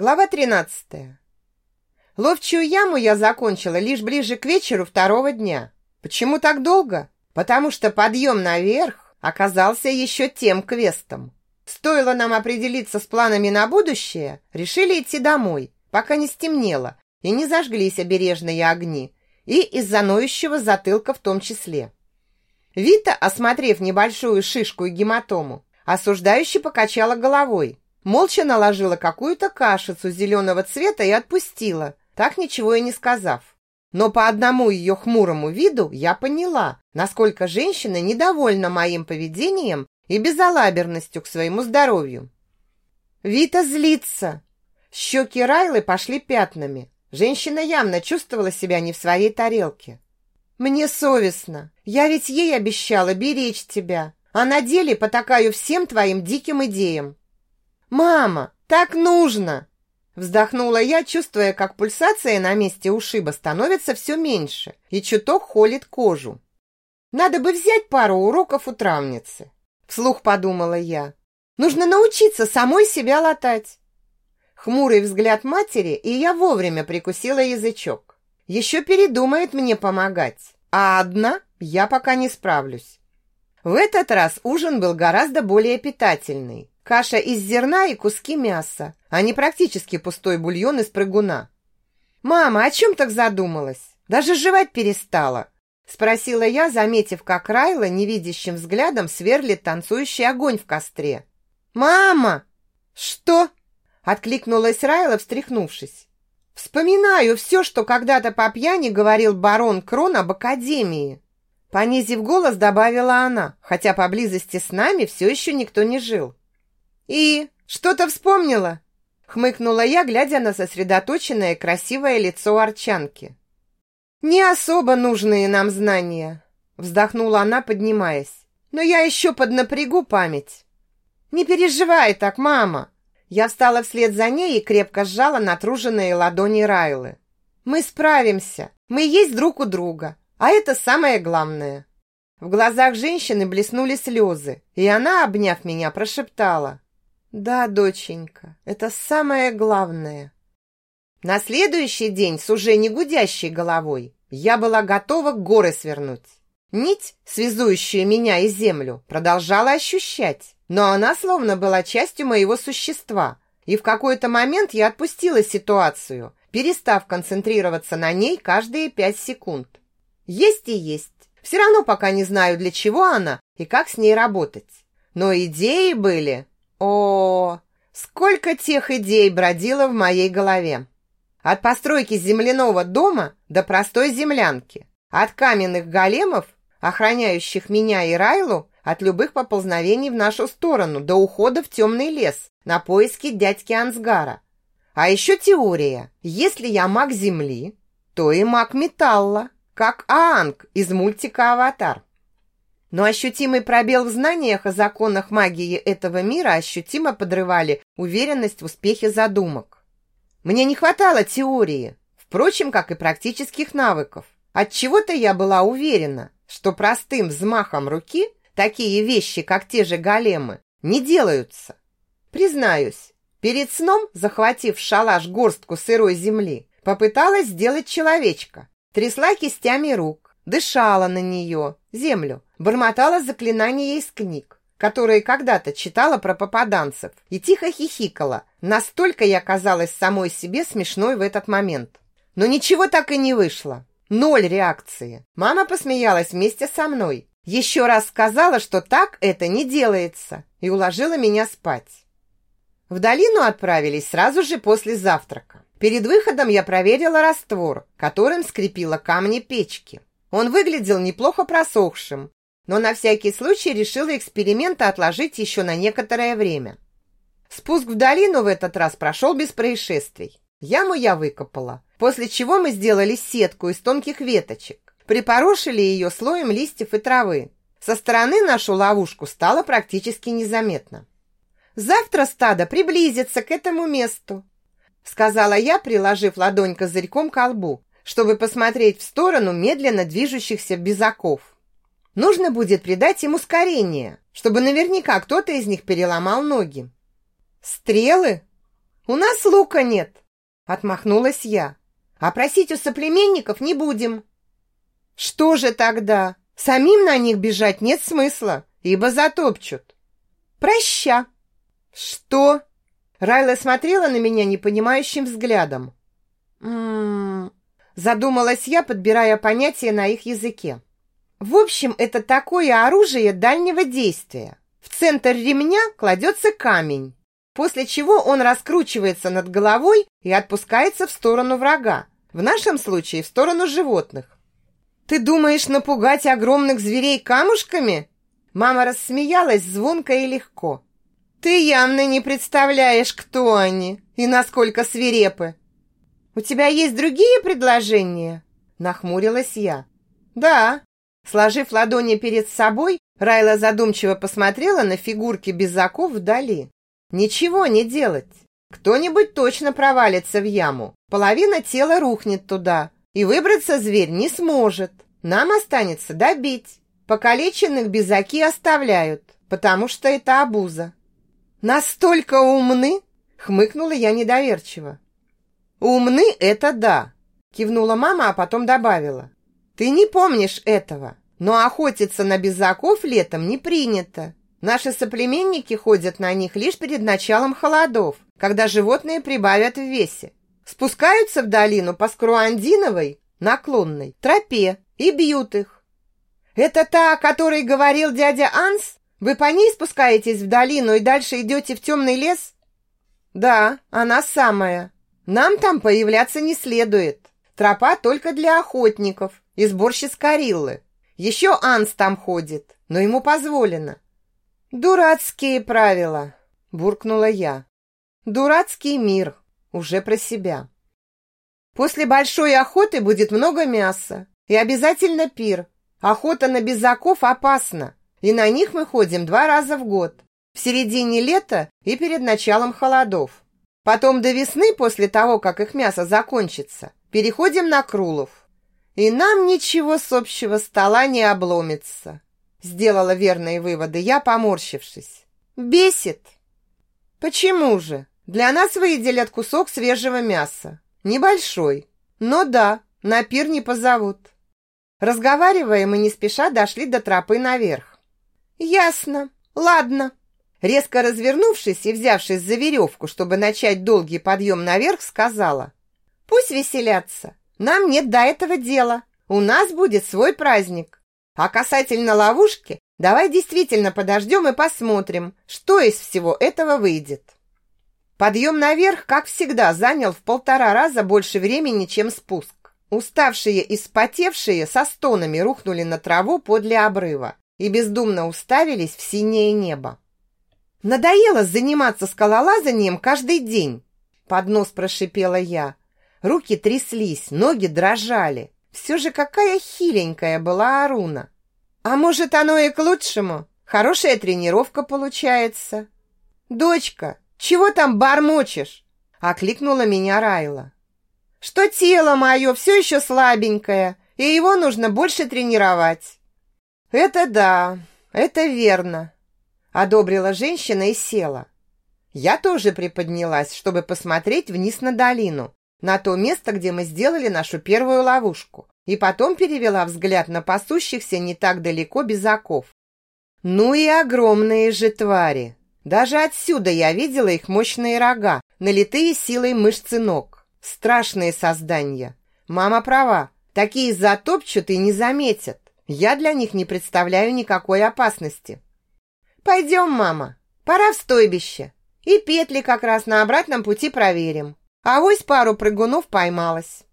Глава 13. Ловчую яму я закончила лишь ближе к вечеру второго дня. Почему так долго? Потому что подъем наверх оказался еще тем квестом. Стоило нам определиться с планами на будущее, решили идти домой, пока не стемнело и не зажглись обережные огни, и из-за ноющего затылка в том числе. Вита, осмотрев небольшую шишку и гематому, осуждающе покачала головой, Молча наложила какую-то кашицу зеленого цвета и отпустила, так ничего и не сказав. Но по одному ее хмурому виду я поняла, насколько женщина недовольна моим поведением и безалаберностью к своему здоровью. Вита злится. Щеки Райлы пошли пятнами. Женщина явно чувствовала себя не в своей тарелке. «Мне совестно. Я ведь ей обещала беречь тебя, а на деле потакаю всем твоим диким идеям. «Мама, так нужно!» Вздохнула я, чувствуя, как пульсация на месте ушиба становится все меньше и чуток холит кожу. «Надо бы взять пару уроков у травницы», вслух подумала я. «Нужно научиться самой себя латать». Хмурый взгляд матери, и я вовремя прикусила язычок. Еще передумает мне помогать, а одна я пока не справлюсь. В этот раз ужин был гораздо более питательный. Каша из зерна и куски мяса, а не практически пустой бульон из прыгуна. «Мама, о чем так задумалась? Даже жевать перестала?» Спросила я, заметив, как Райла невидящим взглядом сверлит танцующий огонь в костре. «Мама!» «Что?» Откликнулась Райла, встряхнувшись. «Вспоминаю все, что когда-то по пьяни говорил барон Крон об Академии». Понизив голос, добавила она, хотя поблизости с нами все еще никто не жил. «И что-то вспомнила?» Хмыкнула я, глядя на сосредоточенное красивое лицо Арчанки. «Не особо нужные нам знания», вздохнула она, поднимаясь. «Но я еще поднапрягу память». «Не переживай так, мама!» Я встала вслед за ней и крепко сжала натруженные ладони Райлы. «Мы справимся. Мы есть друг у друга. А это самое главное». В глазах женщины блеснули слезы, и она, обняв меня, прошептала. Да, доченька, это самое главное. На следующий день с уже не гудящей головой я была готова горы свернуть. Нить, связующая меня и землю, продолжала ощущать, но она словно была частью моего существа, и в какой-то момент я отпустила ситуацию, перестав концентрироваться на ней каждые пять секунд. Есть и есть. Все равно пока не знаю, для чего она и как с ней работать. Но идеи были о, сколько тех идей бродило в моей голове. От постройки земляного дома до простой землянки. От каменных големов, охраняющих меня и Райлу, от любых поползновений в нашу сторону, до ухода в темный лес на поиски дядьки Ансгара. А еще теория. Если я маг земли, то и маг металла, как Аанг из мультика «Аватар». Но ощутимый пробел в знаниях о законах магии этого мира ощутимо подрывали уверенность в успехе задумок. Мне не хватало теории, впрочем, как и практических навыков. От чего-то я была уверена, что простым взмахом руки такие вещи, как те же големы, не делаются. Признаюсь, перед сном, захватив в шалаш горстку сырой земли, попыталась сделать человечка, трясла кистями рук, дышала на нее, землю, бормотала заклинания из книг, которые когда-то читала про попаданцев, и тихо хихикала. Настолько я казалась самой себе смешной в этот момент. Но ничего так и не вышло. Ноль реакции. Мама посмеялась вместе со мной. Еще раз сказала, что так это не делается, и уложила меня спать. В долину отправились сразу же после завтрака. Перед выходом я проверила раствор, которым скрепила камни печки. Он выглядел неплохо просохшим, но на всякий случай решила эксперименты отложить еще на некоторое время. Спуск в долину в этот раз прошел без происшествий. Яму я выкопала, после чего мы сделали сетку из тонких веточек, припорошили ее слоем листьев и травы. Со стороны нашу ловушку стало практически незаметно. «Завтра стадо приблизится к этому месту», сказала я, приложив ладонь козырьком к колбу, чтобы посмотреть в сторону медленно движущихся безаков. Нужно будет придать им ускорение, чтобы наверняка кто-то из них переломал ноги. Стрелы? У нас лука нет!» Отмахнулась я. «А просить у соплеменников не будем!» «Что же тогда? Самим на них бежать нет смысла, ибо затопчут!» «Проща!» «Что?» Райла смотрела на меня непонимающим взглядом. Задумалась я, подбирая понятия на их языке. В общем, это такое оружие дальнего действия. В центр ремня кладется камень, после чего он раскручивается над головой и отпускается в сторону врага, в нашем случае в сторону животных. «Ты думаешь напугать огромных зверей камушками?» Мама рассмеялась звонко и легко. «Ты явно не представляешь, кто они и насколько свирепы!» «У тебя есть другие предложения?» Нахмурилась я. «Да, Сложив ладони перед собой, Райла задумчиво посмотрела на фигурки безаков вдали. Ничего не делать. Кто-нибудь точно провалится в яму. Половина тела рухнет туда, и выбраться зверь не сможет. Нам останется добить. Покалеченных безаки оставляют, потому что это обуза. Настолько умны? Хмыкнула я недоверчиво. Умны это да, кивнула мама, а потом добавила. Ты не помнишь этого, но охотиться на безаков летом не принято. Наши соплеменники ходят на них лишь перед началом холодов, когда животные прибавят в весе. Спускаются в долину по Скруандиновой, наклонной, тропе и бьют их. Это та, о которой говорил дядя Анс? Вы по ней спускаетесь в долину и дальше идете в темный лес? Да, она самая. Нам там появляться не следует. Тропа только для охотников, и сборщиц Кариллы. Еще Анс там ходит, но ему позволено. Дурацкие правила, буркнула я. Дурацкий мир, уже про себя. После большой охоты будет много мяса и обязательно пир. Охота на безаков опасна, и на них мы ходим два раза в год. В середине лета и перед началом холодов. Потом до весны, после того, как их мясо закончится, переходим на крулов и нам ничего с общего стола не обломится. Сделала верные выводы я, поморщившись. Бесит. Почему же? Для нас выделят кусок свежего мяса. Небольшой. Но да, на пир не позовут. Разговаривая, мы не спеша дошли до тропы наверх. Ясно. Ладно. Резко развернувшись и взявшись за веревку, чтобы начать долгий подъем наверх, сказала. Пусть веселятся. Нам нет до этого дела. У нас будет свой праздник. А касательно ловушки, давай действительно подождем и посмотрим, что из всего этого выйдет. Подъем наверх, как всегда, занял в полтора раза больше времени, чем спуск. Уставшие и спотевшие со стонами рухнули на траву подле обрыва и бездумно уставились в синее небо. «Надоело заниматься скалолазанием каждый день!» Под нос прошипела я, Руки тряслись, ноги дрожали. Все же какая хиленькая была Аруна. А может, оно и к лучшему? Хорошая тренировка получается. Дочка, чего там бормочешь? Окликнула меня Райла. Что тело мое все еще слабенькое, и его нужно больше тренировать. Это да, это верно. Одобрила женщина и села. Я тоже приподнялась, чтобы посмотреть вниз на долину, на то место, где мы сделали нашу первую ловушку, и потом перевела взгляд на пасущихся не так далеко безаков. Ну и огромные же твари! Даже отсюда я видела их мощные рога, налитые силой мышцы ног. Страшные создания. Мама права, такие затопчут и не заметят. Я для них не представляю никакой опасности. Пойдем, мама, пора в стойбище. И петли как раз на обратном пути проверим. А вось пару прыгунов поймалась.